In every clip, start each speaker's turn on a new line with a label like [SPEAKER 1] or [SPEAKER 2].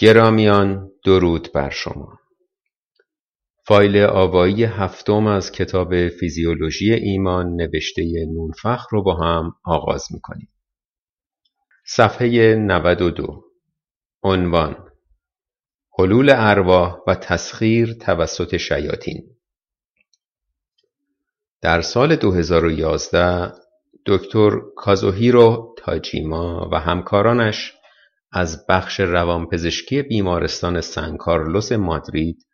[SPEAKER 1] گرامیان درود بر شما. فایل آوایی هفتم از کتاب فیزیولوژی ایمان نوشته نونفخ رو با هم آغاز می‌کنیم. صفحه 92 عنوان حلول ارواح و تسخیر توسط شیاطین. در سال 2011 دکتر کازوهیرو تاجیما و همکارانش از بخش روانپزشکی بیمارستان سن کارلوس مادرید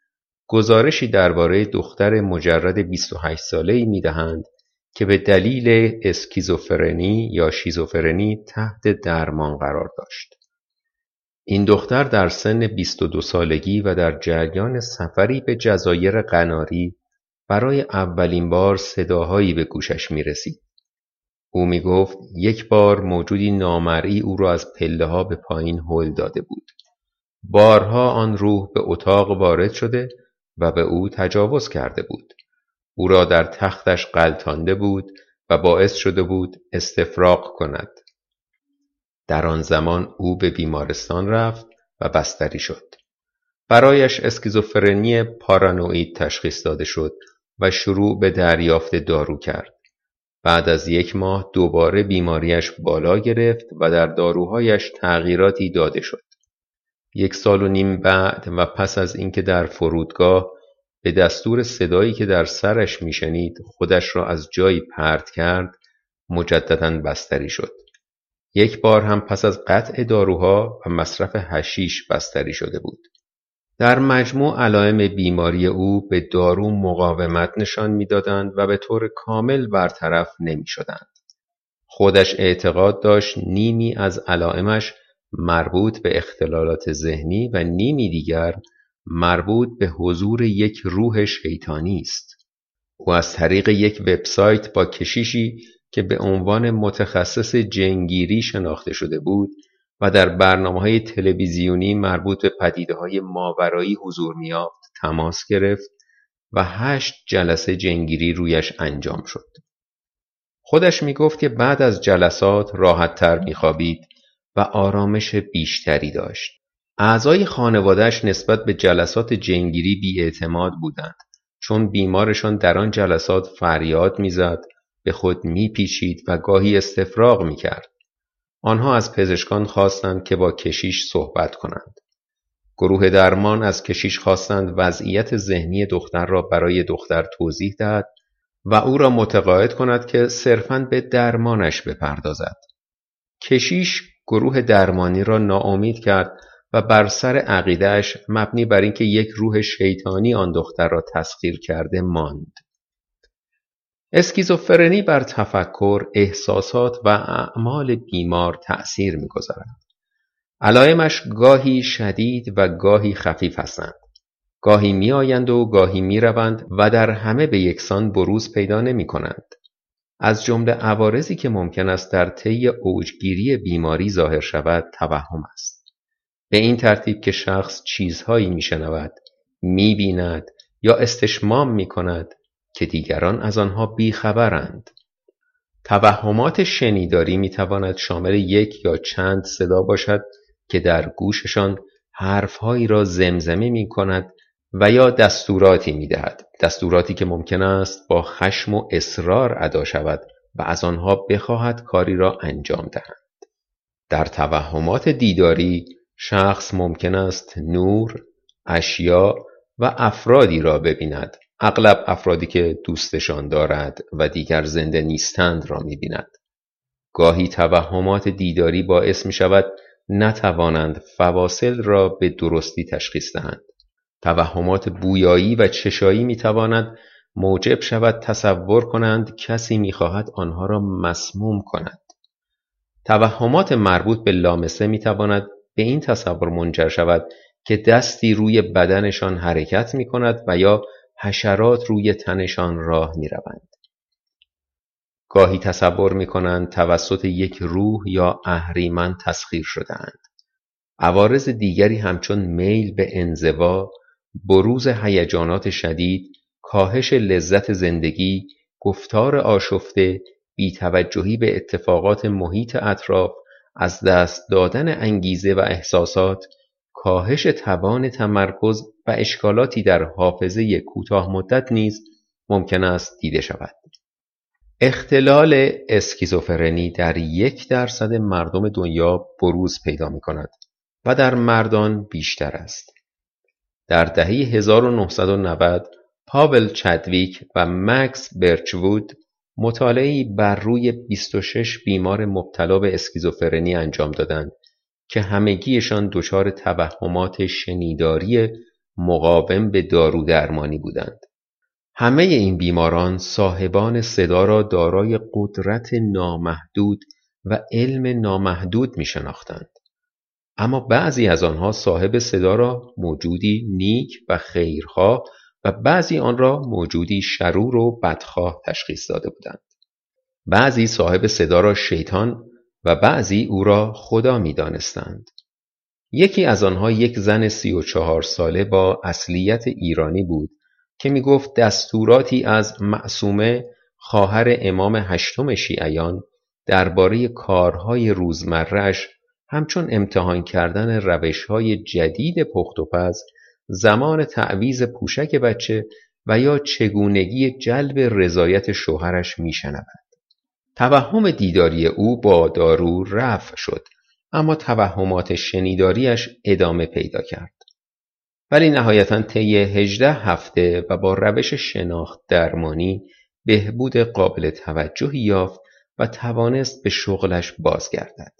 [SPEAKER 1] گزارشی درباره دختر مجرد 28 ساله‌ای می‌دهند که به دلیل اسکیزوفرنی یا شیزوفرنی تحت درمان قرار داشت. این دختر در سن 22 سالگی و در جریان سفری به جزایر قناری برای اولین بار صداهایی به گوشش می رسید. او می گفت یک بار موجودی نامرئی او را از پله ها به پایین هل داده بود. بارها آن روح به اتاق وارد شده و به او تجاوز کرده بود. او را در تختش غلطانده بود و باعث شده بود استفراغ کند. در آن زمان او به بیمارستان رفت و بستری شد. برایش اسکیزوفرنی پارانوئید تشخیص داده شد و شروع به دریافت دارو کرد. بعد از یک ماه دوباره بیماریش بالا گرفت و در داروهایش تغییراتی داده شد. یک سال و نیم بعد و پس از اینکه در فرودگاه به دستور صدایی که در سرش میشنید خودش را از جایی پرت کرد مجددا بستری شد. یک بار هم پس از قطع داروها و مصرف هشیش بستری شده بود. در مجموع علائم بیماری او به دارو مقاومت نشان می‌دادند و به طور کامل برطرف نمی‌شدند. خودش اعتقاد داشت نیمی از علائمش مربوط به اختلالات ذهنی و نیمی دیگر مربوط به حضور یک روح شیطانی است. او از طریق یک وبسایت با کشیشی که به عنوان متخصص جنگیری شناخته شده بود و در های تلویزیونی مربوط به های ماورایی حضور میافت تماس گرفت و هشت جلسه جنگیری رویش انجام شد. خودش می گفت که بعد از جلسات راحتتر میخوابید و آرامش بیشتری داشت. اعضای خانوادهش نسبت به جلسات جنگیری بیاعتماد بودند چون بیمارشان در آن جلسات فریاد می‌زد به خود میپیچید و گاهی استفراغ می‌کرد آنها از پزشکان خواستند که با کشیش صحبت کنند. گروه درمان از کشیش خواستند وضعیت ذهنی دختر را برای دختر توضیح دهد و او را متقاعد کند که صرفاً به درمانش بپردازد. کشیش گروه درمانی را ناامید کرد و بر سر عقیدهش مبنی بر اینکه یک روح شیطانی آن دختر را تسخیر کرده ماند. اسکیزوفرنی بر تفکر، احساسات و اعمال بیمار تأثیر می‌گذارد. علائمش گاهی شدید و گاهی خفیف هستند. گاهی میآیند و گاهی می‌روند و در همه به یکسان بروز پیدا نمی کنند. از جمله عوارضی که ممکن است در طی اوجگیری بیماری ظاهر شود توهم است. به این ترتیب که شخص چیزهایی میشنود، می‌بیند یا استشمام می کند که دیگران از آنها بیخبرند. توهمات شنیداری می‌تواند شامل یک یا چند صدا باشد که در گوششان حرفهایی را زمزمه می کند و یا دستوراتی می دهد. دستوراتی که ممکن است با خشم و اصرار ادا شود و از آنها بخواهد کاری را انجام دهند. در توهمات دیداری شخص ممکن است نور، اشیا و افرادی را ببیند اغلب افرادی که دوستشان دارد و دیگر زنده نیستند را می‌بیند. گاهی توهمات دیداری باعث می شود نتوانند فواصل را به درستی تشخیص دهند. توهمات بویایی و چشایی می تواند موجب شود تصور کنند کسی می‌خواهد آنها را مسموم کند. توهمات مربوط به لامسه می تواند به این تصور منجر شود که دستی روی بدنشان حرکت می کند و یا حشرات روی تنشان راه روند. گاهی تصور می کنند توسط یک روح یا اهریمن تسخیر شدهاند. عوارض دیگری همچون میل به انزوا، بروز هیجانات شدید، کاهش لذت زندگی، گفتار آشفته، بیتوجهی به اتفاقات محیط اطراف، از دست دادن انگیزه و احساسات، کاهش توان تمرکز و اشکالاتی در حافظه کوتاه مدت نیز ممکن است دیده شود. اختلال اسکیزوفرنی در یک درصد مردم دنیا بروز پیدا می کند و در مردان بیشتر است. در دهه 1990 پاول چدویک و مکس برچوود مطالعه‌ای بر روی 26 بیمار مبتلا به اسکیزوفرنی انجام دادند که همگیشان دچار توهمات شنیداری مقاوم به دارو درمانی بودند. همه این بیماران صاحبان صدا را دارای قدرت نامحدود و علم نامحدود می شناختند. اما بعضی از آنها صاحب صدا را موجودی نیک و خیرخواه و بعضی آن را موجودی شرور و بدخواه تشخیص داده بودند. بعضی صاحب صدا را شیطان و بعضی او را خدا می دانستند. یکی از آنها یک زن سی و چهار ساله با اصلیت ایرانی بود که می گفت دستوراتی از معصومه خواهر امام هشتم شیعیان درباره کارهای روزمرهش همچون امتحان کردن روشهای جدید پخت و پز زمان تعویز پوشک بچه و یا چگونگی جلب رضایت شوهرش میشنود توهم دیداری او با دارو رفع شد اما توهمات شنیداریش ادامه پیدا کرد ولی نهایتا طی هجده هفته و با روش شناخت درمانی بهبود قابل توجهی یافت و توانست به شغلش بازگردد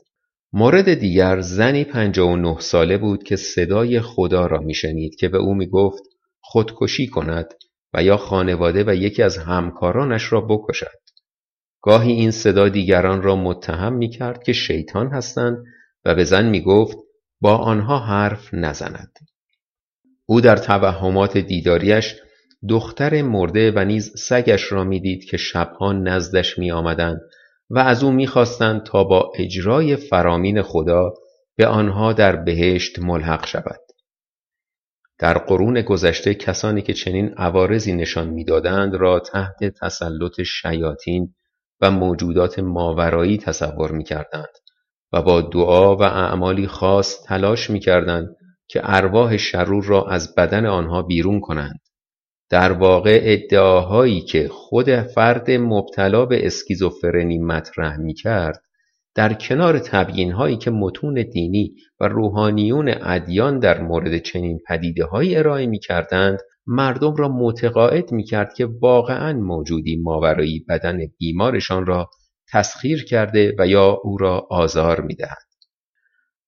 [SPEAKER 1] مورد دیگر زنی پنجاه و نه ساله بود که صدای خدا را میشنید که به او می‌گفت خودکشی کند و یا خانواده و یکی از همکارانش را بکشد. گاهی این صدا دیگران را متهم می کرد که شیطان هستند و به زن می گفت با آنها حرف نزند. او در توهمات دیداریش دختر مرده و نیز سگش را می‌دید که شبها نزدش می آمدند و از او می‌خواستند تا با اجرای فرامین خدا به آنها در بهشت ملحق شود. در قرون گذشته کسانی که چنین عوارضی نشان می‌دادند را تحت تسلط شیاطین و موجودات ماورایی تصور می‌کردند و با دعا و اعمالی خاص تلاش می‌کردند که ارواح شرور را از بدن آنها بیرون کنند. در واقع ادعاهایی که خود فرد مبتلا به اسکیزوفرنی مطرح می کرد در کنار هایی که متون دینی و روحانیون ادیان در مورد چنین های ارائه می کردند مردم را متقاعد می کرد که واقعا موجودی ماورایی بدن بیمارشان را تسخیر کرده و یا او را آزار می دهد.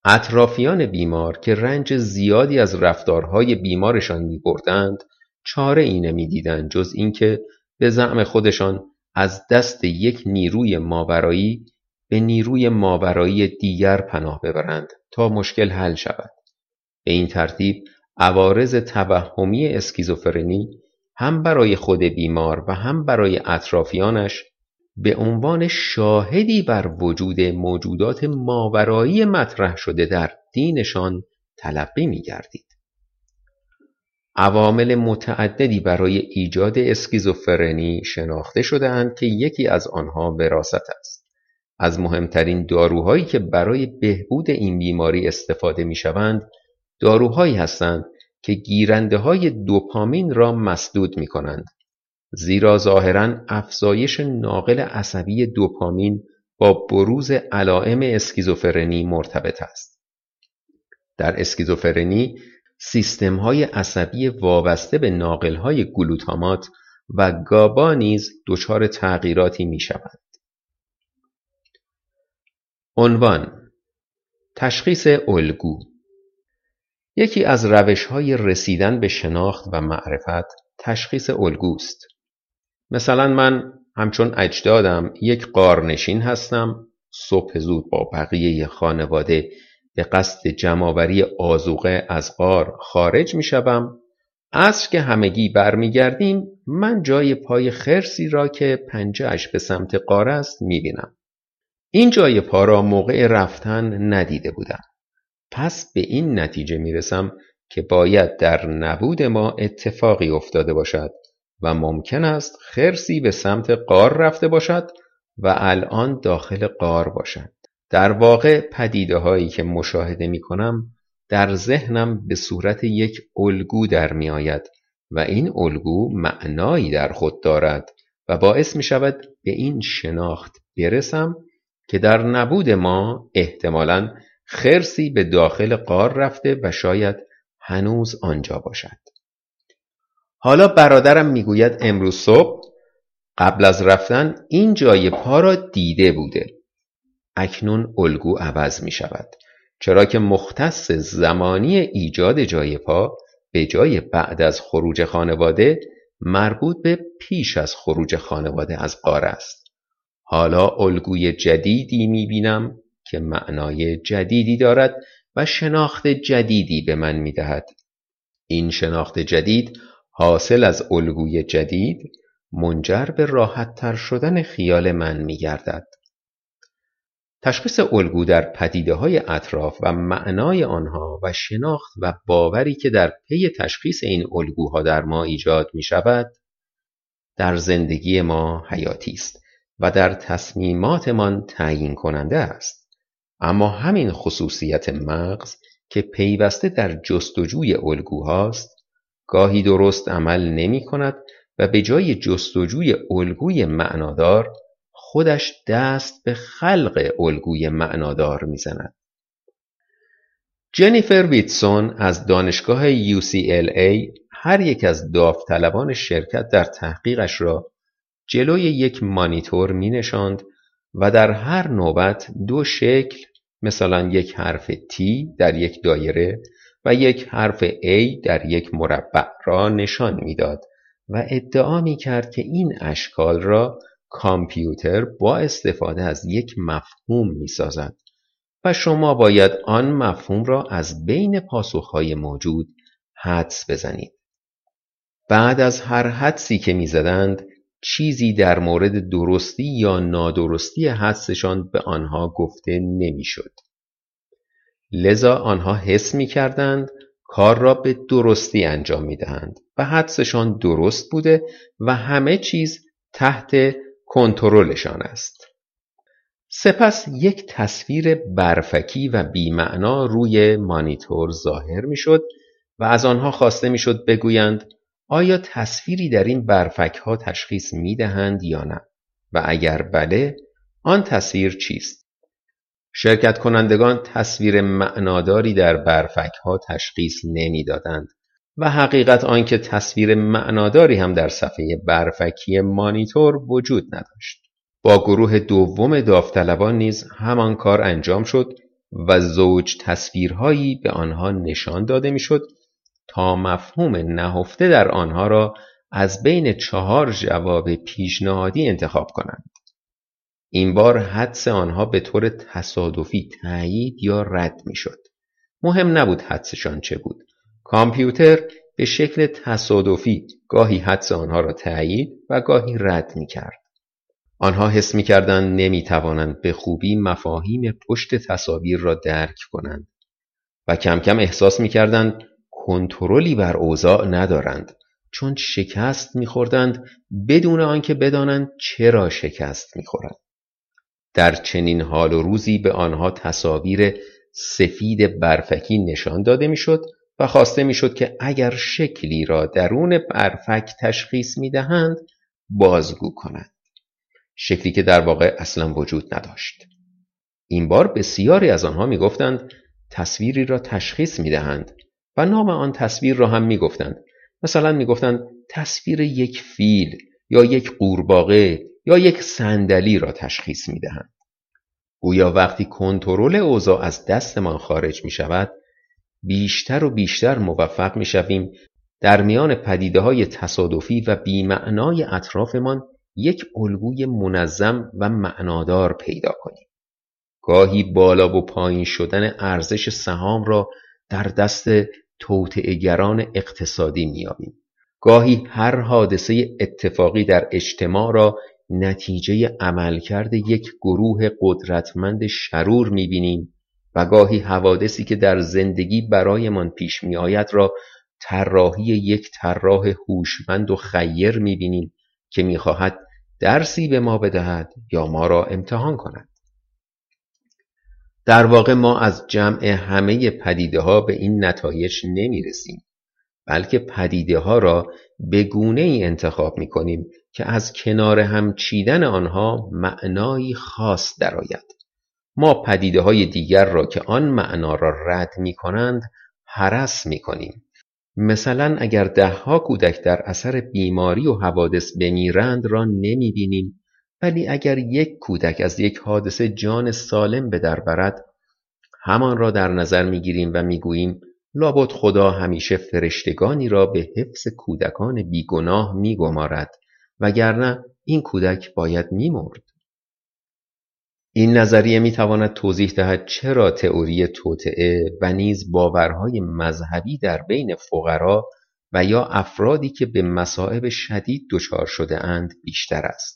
[SPEAKER 1] اطرافیان بیمار که رنج زیادی از رفتارهای بیمارشان می بردند چاره ای نمی‌دیدند جز اینکه به زعم خودشان از دست یک نیروی ماورایی به نیروی ماورایی دیگر پناه ببرند تا مشکل حل شود به این ترتیب عوارض توهمی اسکیزوفرنی هم برای خود بیمار و هم برای اطرافیانش به عنوان شاهدی بر وجود موجودات ماورایی مطرح شده در دینشان تلقی می گردید. عوامل متعددی برای ایجاد اسکیزوفرنی شناخته شدهاند که یکی از آنها وراست است. از مهمترین داروهایی که برای بهبود این بیماری استفاده می شوند داروهایی هستند که گیرنده های دوپامین را مسدود می کنند. زیرا ظاهرا افزایش ناقل عصبی دوپامین با بروز علائم اسکیزوفرنی مرتبط است. در اسکیزوفرنی های عصبی وابسته به های گلوتامات و گابا نیز دچار تغییراتی می‌شوند. عنوان تشخیص الگو یکی از های رسیدن به شناخت و معرفت تشخیص الگوست. مثلا من همچون اجدادم یک قارنشین هستم صبح زود با بقیه خانواده به قصد جمعآوری آزوقه از غار خارج می شوم عصر که همگی برمیگردیم من جای پای خرسی را که اش به سمت قار است می بینم. این جای پا را موقع رفتن ندیده بودم. پس به این نتیجه می رسم که باید در نبود ما اتفاقی افتاده باشد و ممکن است خرسی به سمت قار رفته باشد و الان داخل قار باشد. در واقع هایی که مشاهده می کنم در ذهنم به صورت یک الگو در می آید و این الگو معنایی در خود دارد و باعث می شود به این شناخت برسم که در نبود ما احتمالا خرسی به داخل قار رفته و شاید هنوز آنجا باشد. حالا برادرم می‌گوید امروز صبح قبل از رفتن این جای پا را دیده بوده. اکنون الگو عوض می شود. چرا که مختص زمانی ایجاد جای پا به جای بعد از خروج خانواده مربوط به پیش از خروج خانواده از قار است. حالا الگوی جدیدی می بینم که معنای جدیدی دارد و شناخت جدیدی به من می دهد. این شناخت جدید حاصل از الگوی جدید منجر به راحت تر شدن خیال من می گردد. تشخیص الگو در پدیده های اطراف و معنای آنها و شناخت و باوری که در پی تشخیص این الگوها در ما ایجاد می شود در زندگی ما حیاتی است و در تصمیماتمان تعیین کننده است اما همین خصوصیت مغز که پیوسته در جستجوی الگوهاست گاهی درست عمل نمی کند و به جای جستجوی الگوی معنادار خودش دست به خلق الگوی معنادار می‌زند. جنیفر ویتسون از دانشگاه UCLA هر یک از داوطلبان شرکت در تحقیقش را جلوی یک مانیتور می نشاند و در هر نوبت دو شکل مثلا یک حرف T در یک دایره و یک حرف A در یک مربع را نشان می‌داد و ادعا می کرد که این اشکال را کامپیوتر با استفاده از یک مفهوم می سازد و شما باید آن مفهوم را از بین پاسخهای موجود حدس بزنید. بعد از هر حدسی که می‌زدند چیزی در مورد درستی یا نادرستی حدسشان به آنها گفته نمی‌شد. لذا آنها حس می کردند کار را به درستی انجام می دهند و حدسشان درست بوده و همه چیز تحت کنترلشان است. سپس یک تصویر برفکی و بیمعنا روی مانیتور ظاهر می شد و از آنها خواسته می شد بگویند آیا تصویری در این برفک ها تشخیص می دهند یا نه و اگر بله آن تصویر چیست؟ شرکت کنندگان تصویر معناداری در برفک ها تشخیص نمی‌دادند و حقیقت آنکه تصویر معناداری هم در صفحه برفکی مانیتور وجود نداشت. با گروه دوم داوطلبان نیز همان کار انجام شد و زوج تصویرهایی به آنها نشان داده می‌شد تا مفهوم نهفته در آنها را از بین چهار جواب پیشنهادی انتخاب کنند. این بار حدس آنها به طور تصادفی تایید یا رد می‌شد. مهم نبود حدسشان چه بود. کامپیوتر به شکل تصادفی گاهی حدس آنها را تایید و گاهی رد می کرد. آنها حس می کردن به خوبی مفاهیم پشت تصاویر را درک کنند و کم کم احساس می کردند کنترلی بر اوضاع ندارند چون شکست میخوردند بدون آنکه بدانند چرا شکست می‌خورند. در چنین حال و روزی به آنها تصاویر سفید برفکی نشان داده می‌شد و خواسته می‌شد که اگر شکلی را درون برفک تشخیص می‌دهند بازگو کنند. شکلی که در واقع اصلا وجود نداشت. این بار بسیاری از آنها می‌گفتند تصویری را تشخیص می‌دهند و نام آن تصویر را هم می‌گفتند مثلا می‌گفتند تصویر یک فیل یا یک قورباغه یا یک صندلی را تشخیص می‌دهند گویا وقتی کنترل اوضاع از دستمان خارج می شود بیشتر و بیشتر موفق می شویم در میان پدیده های تصادفی و بیمعنای اطرافمان یک الگوی منظم و معنادار پیدا کنیم. گاهی بالا و پایین شدن ارزش سهام را در دست توطئهگران اقتصادی میابیم گاهی هر حادثه اتفاقی در اجتماع را نتیجه عملکرد یک گروه قدرتمند شرور می‌بینیم و گاهی حوادثی که در زندگی برایمان پیش میآید را طراحی یک طراح هوشمند و خیر می‌بینیم که می‌خواهد درسی به ما بدهد یا ما را امتحان کند. در واقع ما از جمع همه پدیده ها به این نتایج نمی رسیم بلکه پدیده ها را به گونه ای انتخاب می کنیم که از کنار هم چیدن آنها معنایی خاص درآید. ما پدیده های دیگر را که آن معنا را رد می کنند حرس می کنیم. مثلا اگر دهها کودک در اثر بیماری و حوادث بمیرند را نمی بینیم ولی اگر یک کودک از یک حادثه جان سالم به در برد همان را در نظر می گیریم و می گوییم لابد خدا همیشه فرشتگانی را به حفظ کودکان بیگناه می گمارد وگرنه این کودک باید می مرد. این نظریه می تواند توضیح دهد چرا تئوری توطعه و نیز باورهای مذهبی در بین فقرا و یا افرادی که به مصائب شدید دچار شده اند بیشتر است.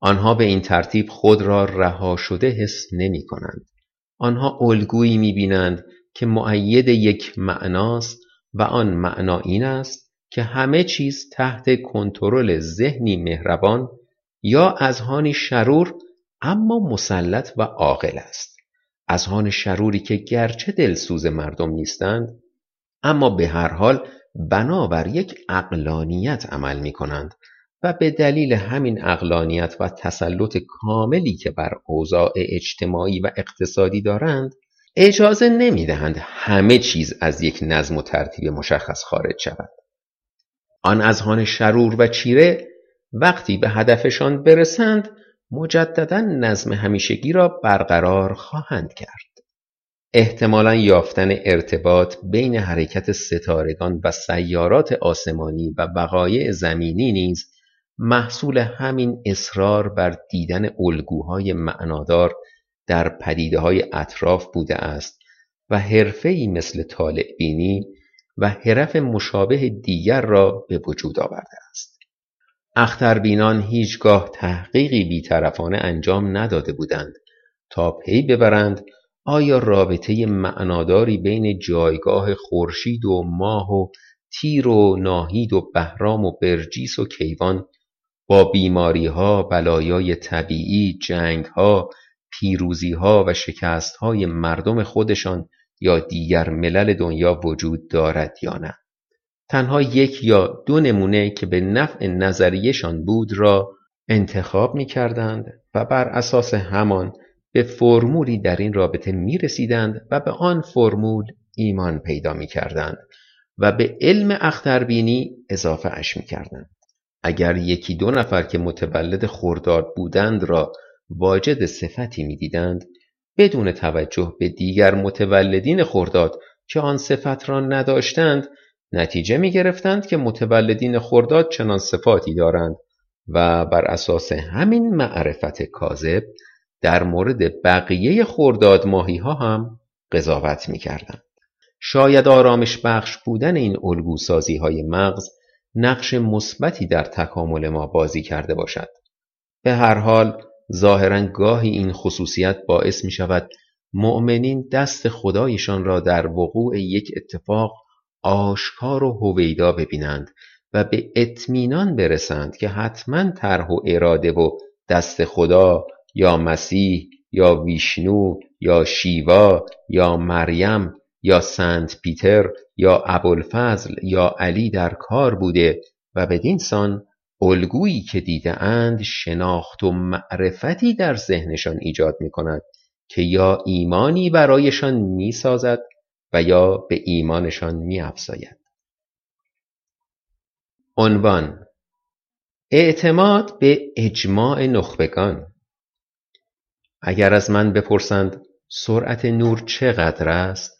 [SPEAKER 1] آنها به این ترتیب خود را رها شده حس نمی کنند. آنها الگویی می بینند که معید یک معناست و آن معنا این است که همه چیز تحت کنترل ذهنی مهربان یا اذهانی شرور اما مسلط و عاقل است اذهان شروری که گرچه دلسوز مردم نیستند اما به هر حال بنابر یک اقلانیت عمل می کنند و به دلیل همین اقلانیت و تسلط کاملی که بر اوضاع اجتماعی و اقتصادی دارند اجازه نمی دهند همه چیز از یک نظم و ترتیب مشخص خارج شود. آن اذهان شرور و چیره وقتی به هدفشان برسند مجددا نظم همیشگی را برقرار خواهند کرد. احتمالا یافتن ارتباط بین حرکت ستارگان و سیارات آسمانی و وقایع زمینی نیز محصول همین اصرار بر دیدن الگوهای معنادار در پدیده های اطراف بوده است و حرفه‌ای مثل طالع بینی و حرف مشابه دیگر را به وجود آورده است. اختربینان هیچگاه تحقیقی بیطرفانه انجام نداده بودند تا پی ببرند آیا رابطه معناداری بین جایگاه خورشید و ماه و تیر و ناهید و بهرام و برجیس و کیوان با بیماری ها، بلایای طبیعی، جنگ ها، پیروزی ها و شکست های مردم خودشان یا دیگر ملل دنیا وجود دارد یا نه. تنها یک یا دو نمونه که به نفع نظریشان بود را انتخاب می کردند و بر اساس همان به فرمولی در این رابطه می رسیدند و به آن فرمول ایمان پیدا می کردند و به علم اختربینی اضافه اش می کردند. اگر یکی دو نفر که متولد خورداد بودند را واجد صفتی می دیدند بدون توجه به دیگر متولدین خورداد که آن صفت را نداشتند نتیجه می گرفتند که متولدین خورداد چنان صفاتی دارند و بر اساس همین معرفت کاذب در مورد بقیه خورداد ماهی ها هم قضاوت می کردند. شاید آرامش بخش بودن این الگوسازی های مغز نقش مثبتی در تکامل ما بازی کرده باشد. به هر حال ظاهرا گاهی این خصوصیت باعث می شود مؤمنین دست خدایشان را در وقوع یک اتفاق آشکار و هویدا ببینند و به اطمینان برسند که حتما طرح و اراده و دست خدا یا مسیح یا ویشنو یا شیوا یا مریم یا سنت پیتر یا ابوالفضل یا علی در کار بوده و بدین سان الگویی که دیده اند شناخت و معرفتی در ذهنشان ایجاد می کند که یا ایمانی برایشان می سازد و یا به ایمانشان می افزاید. عنوان اعتماد به اجماع نخبگان اگر از من بپرسند سرعت نور چقدر است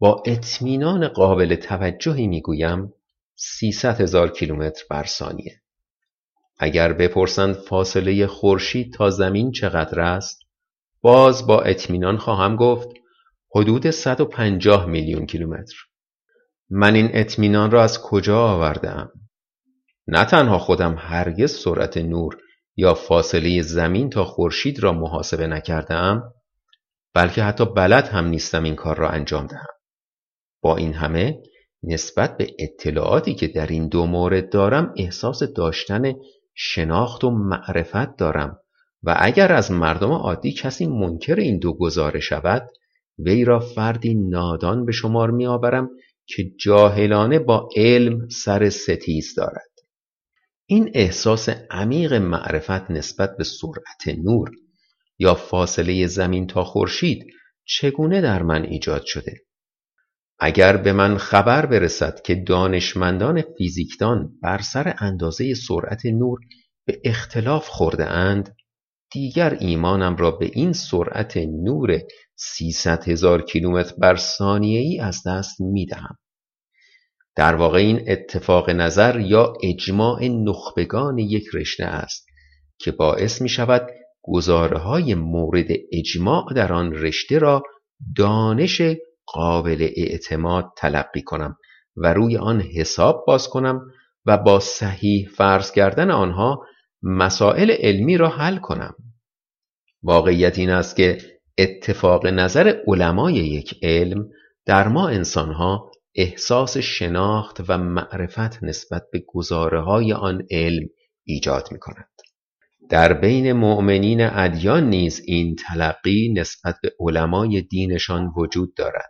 [SPEAKER 1] با اطمینان قابل توجهی می‌گویم 300 هزار کیلومتر بر ثانیه. اگر بپرسند فاصله خورشید تا زمین چقدر است باز با اطمینان خواهم گفت حدود 150 میلیون کیلومتر. من این اطمینان را از کجا آوردم نه تنها خودم هرگز سرعت نور یا فاصله زمین تا خورشید را محاسبه نکردم بلکه حتی بلد هم نیستم این کار را انجام دهم. با این همه نسبت به اطلاعاتی که در این دو مورد دارم احساس داشتن شناخت و معرفت دارم و اگر از مردم عادی کسی منکر این دو گزاره شود وی را فردی نادان به شمار میآورم که جاهلانه با علم سر ستیز دارد. این احساس عمیق معرفت نسبت به سرعت نور یا فاصله زمین تا خورشید چگونه در من ایجاد شده؟ اگر به من خبر برسد که دانشمندان فیزیکدان بر سر اندازه سرعت نور به اختلاف خورده اند دیگر ایمانم را به این سرعت نور 300 هزار کیلومتر بر ثانیه ای از دست می دهم. در واقع این اتفاق نظر یا اجماع نخبگان یک رشته است که باعث می شود گزاره های مورد اجماع در آن رشته را دانش قابل اعتماد تلقی کنم و روی آن حساب باز کنم و با صحیح فرض کردن آنها مسائل علمی را حل کنم واقعیت این است که اتفاق نظر علمای یک علم در ما انسانها احساس شناخت و معرفت نسبت به گزاره های آن علم ایجاد می کند. در بین مؤمنین ادیان نیز این تلقی نسبت به علمای دینشان وجود دارد.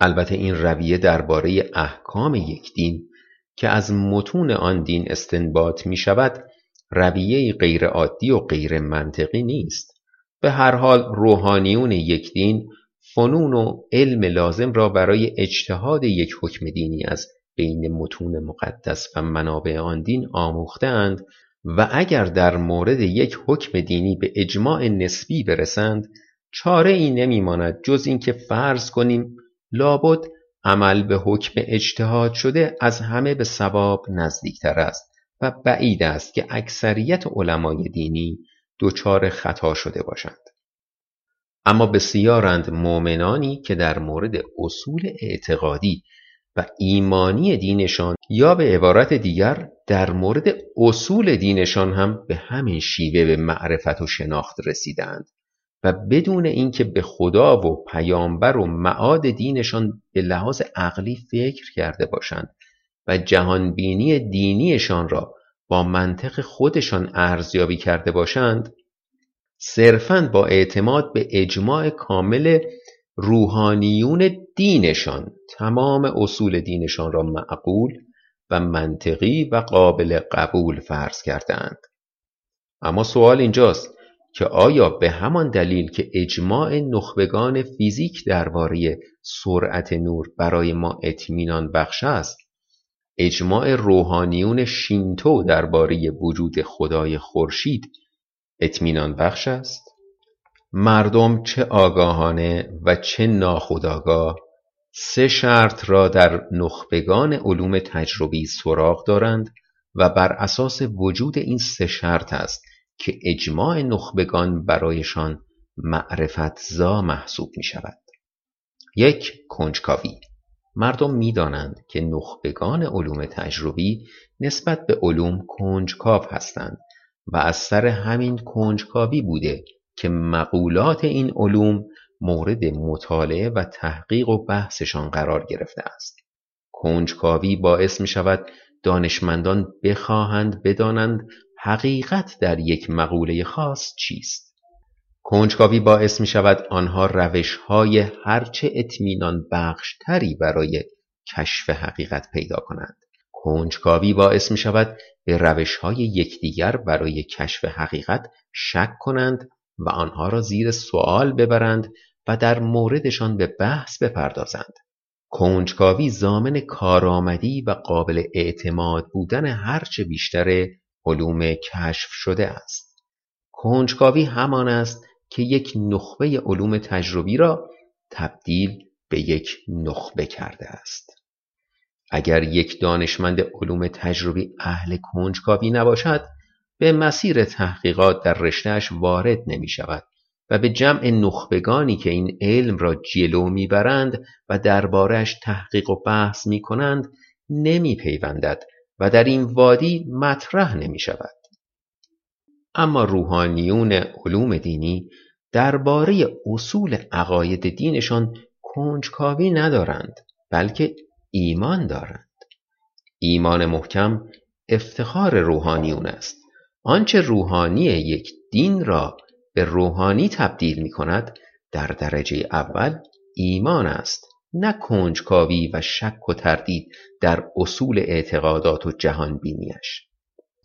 [SPEAKER 1] البته این رویه درباره احکام یک دین که از متون آن دین استنباط می شود رویه غیر عادی و غیر منطقی نیست. به هر حال روحانیون یک دین فنون و علم لازم را برای اجتهاد یک حکم دینی از بین متون مقدس و منابع آن دین آموختند و اگر در مورد یک حکم دینی به اجماع نسبی برسند چاره ای نمیماند جز اینکه فرض کنیم لابد عمل به حکم اجتهاد شده از همه به ثواب نزدیکتر است و بعید است که اکثریت علمای دینی دچار خطا شده باشند. اما بسیارند مؤمنانی که در مورد اصول اعتقادی و ایمانی دینشان یا به عبارت دیگر در مورد اصول دینشان هم به همین شیوه به معرفت و شناخت رسیدند و بدون اینکه به خدا و پیامبر و معاد دینشان به لحاظ عقلی فکر کرده باشند و جهانبینی دینیشان را با منطق خودشان ارزیابی کرده باشند صرفاً با اعتماد به اجماع کامل روحانیون دینشان تمام اصول دینشان را معقول و منطقی و قابل قبول فرض کردند اما سوال اینجاست که آیا به همان دلیل که اجماع نخبگان فیزیک درباره سرعت نور برای ما اطمینان بخش است اجماع روحانیون شینتو درباره وجود خدای خورشید اطمینان بخش است؟ مردم چه آگاهانه و چه ناخودآگاه سه شرط را در نخبگان علوم تجربی سراغ دارند و بر اساس وجود این سه شرط است. که اجماع نخبگان برایشان معرفت زا محسوب می شود. یک کنجکاوی مردم می‌دانند که نخبگان علوم تجربی نسبت به علوم کنجکاو هستند و از سر همین کنجکاوی بوده که مقولات این علوم مورد مطالعه و تحقیق و بحثشان قرار گرفته است. کنجکاوی باعث می شود دانشمندان بخواهند بدانند حقیقت در یک مقوله خاص چیست. کنجکاوی باعث می شود آنها روش های هرچه اطمینان بخشتری برای کشف حقیقت پیدا کنند. کنجکاوی باعث می شود به روش های یکدیگر برای کشف حقیقت شک کنند و آنها را زیر سوال ببرند و در موردشان به بحث بپردازند. کنجکاوی زامن کارآمدی و قابل اعتماد بودن هرچه بیشتر علوم کشف شده است. کنجکاوی همان است که یک نخبه علوم تجربی را تبدیل به یک نخبه کرده است. اگر یک دانشمند علوم تجربی اهل کنجکاوی نباشد به مسیر تحقیقات در رشتهش وارد نمی شود و به جمع نخبگانی که این علم را جلو می‌برند و دربارهش تحقیق و بحث می کنند نمی پیوندد و در این وادی مطرح نمی شود. اما روحانیون علوم دینی درباره اصول عقاید دینشان کنجکاوی ندارند بلکه ایمان دارند. ایمان محکم افتخار روحانیون است. آنچه روحانی یک دین را به روحانی تبدیل می کند در درجه اول ایمان است. نه کنجکاوی و شک و تردید در اصول اعتقادات و جهان بینیش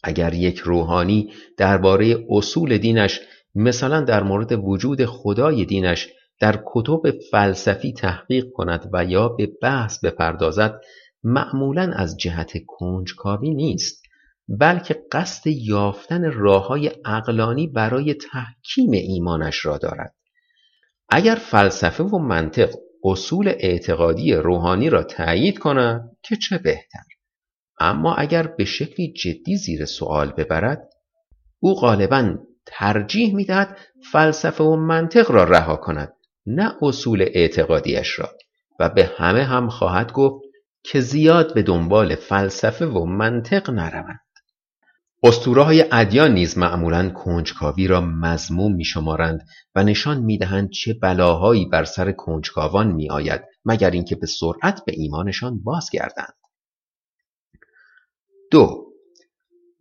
[SPEAKER 1] اگر یک روحانی درباره اصول دینش مثلا در مورد وجود خدای دینش در کتب فلسفی تحقیق کند و یا به بحث بپردازد معمولا از جهت کنجکاوی نیست بلکه قصد یافتن راه های اقلانی برای تحکیم ایمانش را دارد. اگر فلسفه و منطق اصول اعتقادی روحانی را تأیید کند که چه بهتر. اما اگر به شکلی جدی زیر سوال ببرد او غالبا ترجیح می‌دهد فلسفه و منطق را رها کند نه اصول اعتقادیش را. و به همه هم خواهد گفت که زیاد به دنبال فلسفه و منطق نروند. اسطوره های ادیان نیز معمولا کنجکاوی را مضموم می شمارند و نشان می دهند چه بلاهایی بر سر کنجکاوان می آید مگر اینکه به سرعت به ایمانشان بازگردند. دو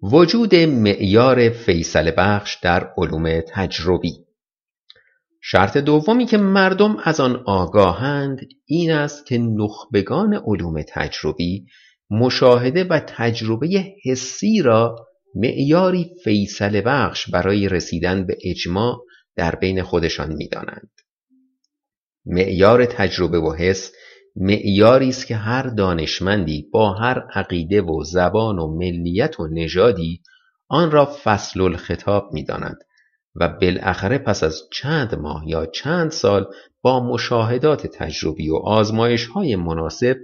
[SPEAKER 1] وجود معیار فیصل بخش در علوم تجربی شرط دومی که مردم از آن آگاهند این است که نخبگان علوم تجربی مشاهده و تجربه حسی را معیاری فیصل بخش برای رسیدن به اجماع در بین خودشان می‌دانند. معیار تجربه و حس معیاری است که هر دانشمندی با هر عقیده و زبان و ملیت و نژادی آن را فصل الخطاب می‌داند و بالاخره پس از چند ماه یا چند سال با مشاهدات تجربی و آزمایش های مناسب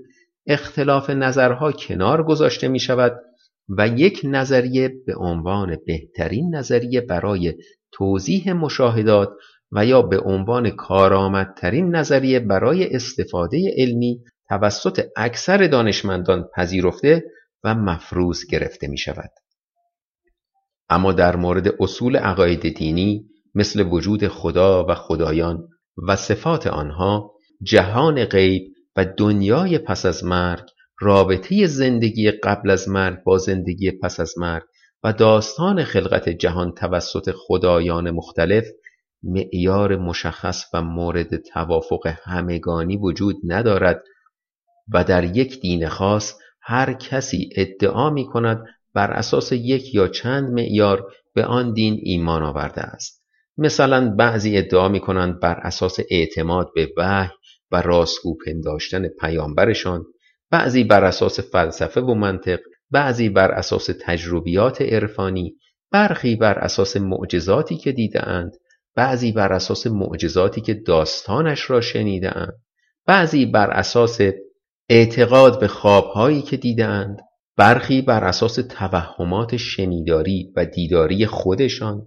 [SPEAKER 1] اختلاف نظرها کنار گذاشته می شود و یک نظریه به عنوان بهترین نظریه برای توضیح مشاهدات و یا به عنوان کارآمدترین نظریه برای استفاده علمی توسط اکثر دانشمندان پذیرفته و مفروض گرفته می شود. اما در مورد اصول عقاید دینی مثل وجود خدا و خدایان و صفات آنها جهان غیب و دنیای پس از مرگ رابطه زندگی قبل از مرگ با زندگی پس از مرگ و داستان خلقت جهان توسط خدایان مختلف معیار مشخص و مورد توافق همگانی وجود ندارد و در یک دین خاص هر کسی ادعا می کند بر اساس یک یا چند معیار به آن دین ایمان آورده است. مثلا بعضی ادعا می کنند بر اساس اعتماد به وحی و راستگو پنداشتن پیامبرشان بعضی بر اساس فلسفه و منطق بعضی بر اساس تجربیات عرفانی برخی بر اساس معجزاتی که دیدهاند بعضی بر اساس معجزاتی که داستانش را شنیدهاند بعضی بر اساس اعتقاد به خوابهایی که دیدهاند برخی بر اساس توهمات شنیداری و دیداری خودشان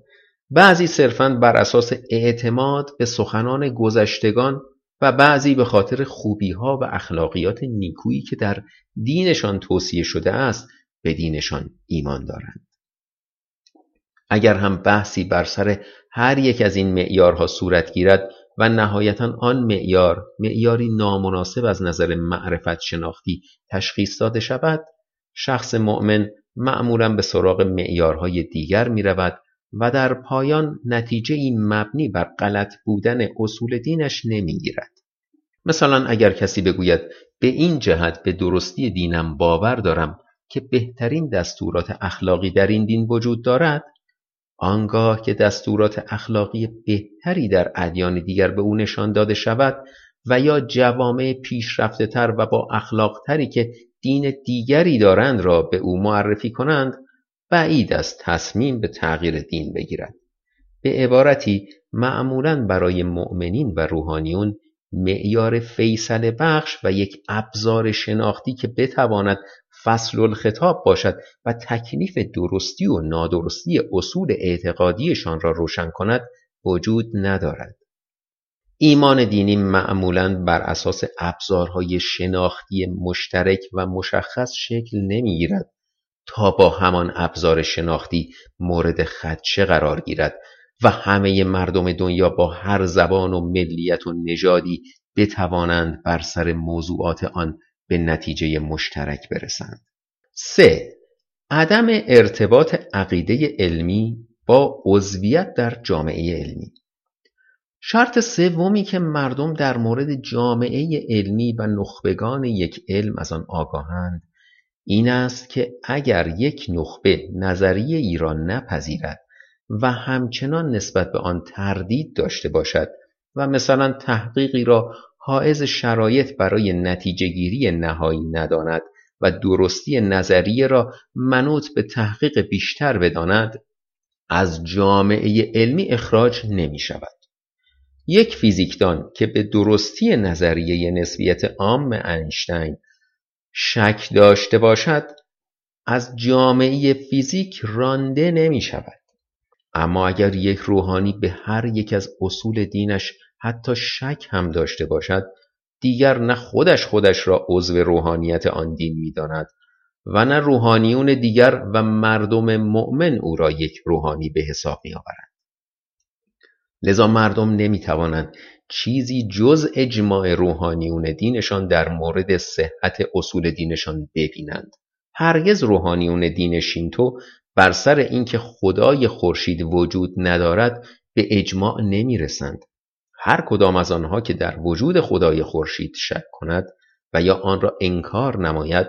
[SPEAKER 1] بعضی صرفاً بر اساس اعتماد به سخنان گذشتگان و بعضی به خاطر خوبی ها و اخلاقیات نیکویی که در دینشان توصیه شده است به دینشان ایمان دارند. اگر هم بحثی بر سر هر یک از این معیارها صورت گیرد و نهایتا آن معیار معیاری نامناسب از نظر معرفت شناختی تشخیص داده شود شخص مؤمن معمولا به سراغ معیارهای دیگر می رود و در پایان نتیجه این مبنی بر غلط بودن اصول دینش نمی‌گیرد. مثلا اگر کسی بگوید به این جهت به درستی دینم باور دارم که بهترین دستورات اخلاقی در این دین وجود دارد آنگاه که دستورات اخلاقی بهتری در ادیان دیگر به او نشان داده شود و یا جوامع پیشرفته تر و با اخلاق تری که دین دیگری دارند را به او معرفی کنند بعید از تصمیم به تغییر دین بگیرد. به عبارتی معمولا برای مؤمنین و روحانیون معیار فیصل بخش و یک ابزار شناختی که بتواند فصل الخطاب باشد و تکلیف درستی و نادرستی اصول اعتقادیشان را روشن کند وجود ندارد. ایمان دینی معمولا بر اساس ابزارهای شناختی مشترک و مشخص شکل نمی‌گیرد. تا با همان ابزار شناختی مورد خدشه قرار گیرد و همه مردم دنیا با هر زبان و ملیت و نژادی بتوانند بر سر موضوعات آن به نتیجه مشترک برسند. 3. عدم ارتباط عقیده علمی با عضویت در جامعه علمی شرط سومی که مردم در مورد جامعه علمی و نخبگان یک علم از آن آگاهند این است که اگر یک نخبه نظریه ای را نپذیرد و همچنان نسبت به آن تردید داشته باشد و مثلا تحقیقی را حائز شرایط برای نتیجه گیری نهایی نداند و درستی نظریه را منوط به تحقیق بیشتر بداند از جامعه علمی اخراج نمی شود. یک فیزیکدان که به درستی نظریه نسبیت عام اینشتین شک داشته باشد از جامعه فیزیک رانده نمی شود. اما اگر یک روحانی به هر یک از اصول دینش حتی شک هم داشته باشد دیگر نه خودش خودش را عضو روحانیت آن دین می‌داند و نه روحانیون دیگر و مردم مؤمن او را یک روحانی به حساب می آورند. لذا مردم نمی توانند چیزی جز اجماع روحانیون دینشان در مورد صحت اصول دینشان ببینند. هرگز روحانیون دین شینتو بر سر اینکه خدای خورشید وجود ندارد به اجماع نمی رسند. هر کدام از آنها که در وجود خدای خورشید شک کند و یا آن را انکار نماید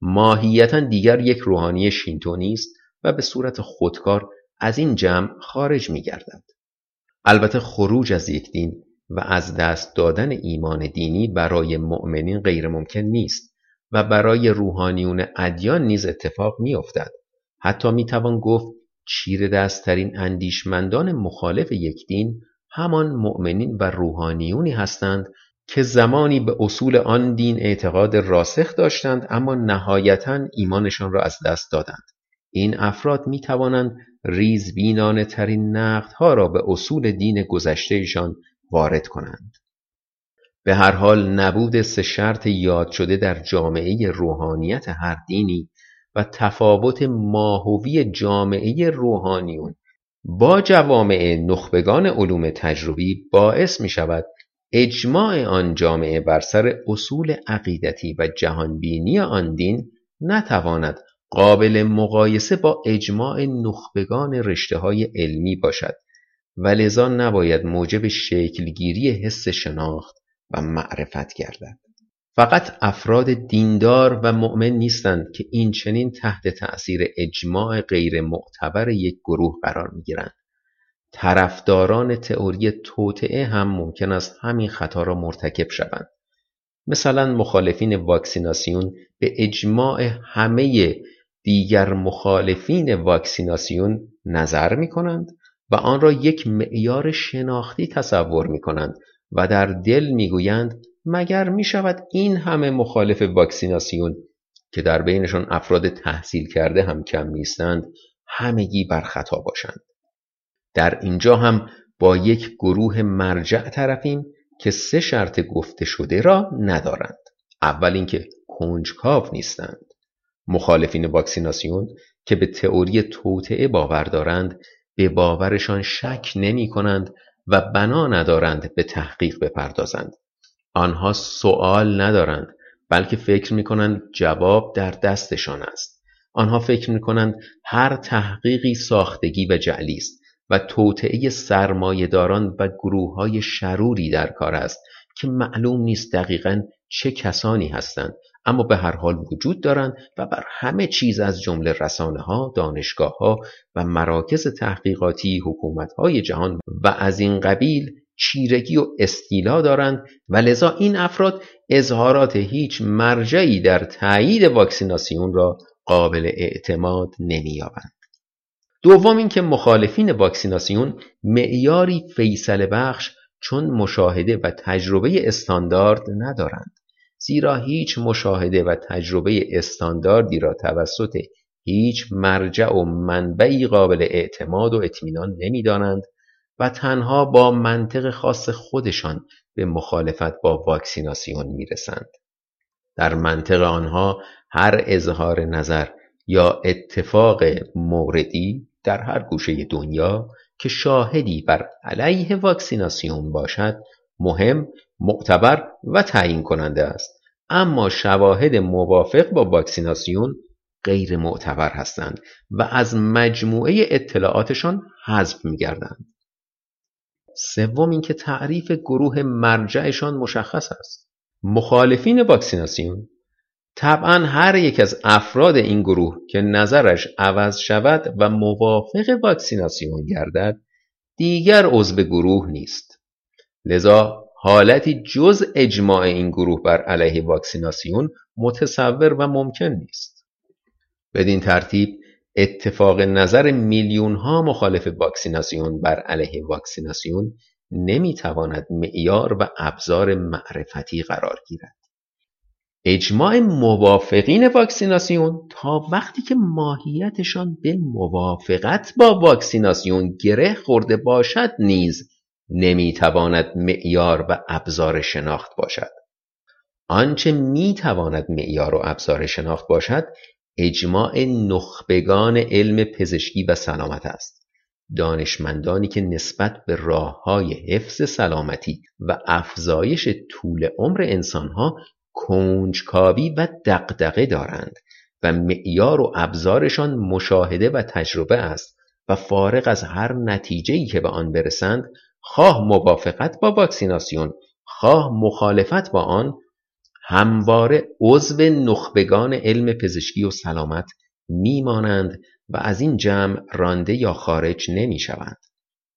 [SPEAKER 1] ماهیتا دیگر یک روحانی شینتو نیست و به صورت خودکار از این جمع خارج می گردد. البته خروج از یک دین و از دست دادن ایمان دینی برای مؤمنین غیر ممکن نیست و برای روحانیون ادیان نیز اتفاق می افتد. حتی می توان گفت چیر دستترین اندیشمندان مخالف یک دین همان مؤمنین و روحانیونی هستند که زمانی به اصول آن دین اعتقاد راسخ داشتند اما نهایتا ایمانشان را از دست دادند این افراد می توانند ریزبینانه ترین نقدها را به اصول دین گذشتهشان وارد کنند. به هر حال نبود سه شرط یاد شده در جامعه روحانیت هر دینی و تفاوت ماهوی جامعه روحانیون با جوامع نخبگان علوم تجربی باعث می شود اجماع آن جامعه بر سر اصول عقیدتی و جهانبینی آن دین نتواند قابل مقایسه با اجماع نخبگان رشته های علمی باشد. و لذا نباید موجب شکلگیری حس شناخت و معرفت گردد. فقط افراد دیندار و مؤمن نیستند که این چنین تحت تأثیر اجماع غیر معتبر یک گروه قرار می گیرند. طرفداران تئوری توطعه هم ممکن است همین خطا را مرتکب شوند. مثلا مخالفین واکسیناسیون به اجماع همه دیگر مخالفین واکسیناسیون نظر می کنند و آن را یک معیار شناختی تصور می کنند و در دل می گویند مگر می شود این همه مخالف واکسیناسیون که در بینشان افراد تحصیل کرده هم کم نیستند همگی بر خطا باشند. در اینجا هم با یک گروه مرجع طرفیم که سه شرط گفته شده را ندارند. اول اینکه کنجکاو نیستند. مخالفین واکسیناسیون که به تئوری توطعه باور دارند به باورشان شک نمی کنند و بنا ندارند به تحقیق بپردازند. آنها سوال ندارند بلکه فکر می کنند جواب در دستشان است. آنها فکر می کنند هر تحقیقی ساختگی و جعلی است و توطعه سرمایهداران و گروه های شروری در کار است که معلوم نیست دقیقا چه کسانی هستند اما به هر حال وجود دارند و بر همه چیز از جمله رسانه ها، دانشگاه ها و مراکز تحقیقاتی حکومت های جهان و از این قبیل چیرگی و استیلا دارند و لذا این افراد اظهارات هیچ مرجعی در تایید واکسیناسیون را قابل اعتماد نمییابند. دوم اینکه مخالفین واکسیناسیون معیاری فیصل بخش چون مشاهده و تجربه استاندارد ندارند زیرا هیچ مشاهده و تجربه استانداردی را توسط هیچ مرجع و منبعی قابل اعتماد و اطمینان نمی‌دانند و تنها با منطق خاص خودشان به مخالفت با واکسیناسیون می‌رسند. در منطق آنها هر اظهار نظر یا اتفاق موردی در هر گوشه دنیا که شاهدی بر علیه واکسیناسیون باشد مهم، معتبر و تعیین کننده است اما شواهد موافق با واکسیناسیون غیر معتبر هستند و از مجموعه اطلاعاتشان حذف می‌گردند. سوم اینکه تعریف گروه مرجعشان مشخص است. مخالفین واکسیناسیون طبعا هر یک از افراد این گروه که نظرش عوض شود و موافق واکسیناسیون گردد دیگر عضو گروه نیست لذا حالتی جز اجماع این گروه بر علیه واکسیناسیون متصور و ممکن نیست. بدین ترتیب اتفاق نظر میلیون ها مخالف واکسیناسیون بر علیه واکسیناسیون نمی‌تواند معیار و ابزار معرفتی قرار گیرد. اجماع موافقین واکسیناسیون تا وقتی که ماهیتشان به موافقت با واکسیناسیون گره خورده باشد نیز نمی‌تواند معیار و ابزار شناخت باشد. آنچه می‌تواند معیار و ابزار شناخت باشد اجماع نخبگان علم پزشکی و سلامت است. دانشمندانی که نسبت به راه های حفظ سلامتی و افزایش طول عمر انسانها کنجکاوی و دقدقه دارند و معیار و ابزارشان مشاهده و تجربه است و فارغ از هر نتیجه‌ای که به آن برسند خواه موافقت با واکسیناسیون خواه مخالفت با آن همواره عضو نخبگان علم پزشکی و سلامت میمانند و از این جمع رانده یا خارج نمی شوند.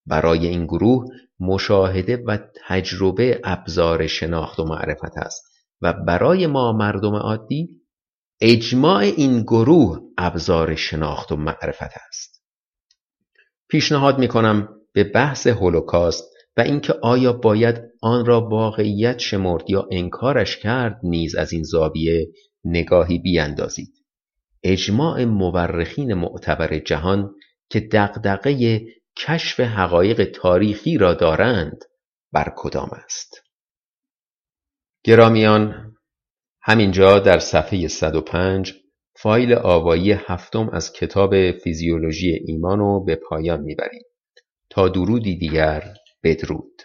[SPEAKER 1] برای این گروه مشاهده و تجربه ابزار شناخت و معرفت است و برای ما مردم عادی اجماع این گروه ابزار شناخت و معرفت است پیشنهاد می کنم به بحث هولوکاست و اینکه آیا باید آن را واقعیت شمرد یا انکارش کرد نیز از این زاویه نگاهی بیاندازید. اجماع مورخین معتبر جهان که دغدغه کشف حقایق تاریخی را دارند بر کدام است؟ گرامیان همینجا در صفحه 105 فایل آوایی هفتم از کتاب فیزیولوژی ایمان رو به پایان می‌بریم. تا درودی دیگر بدرود.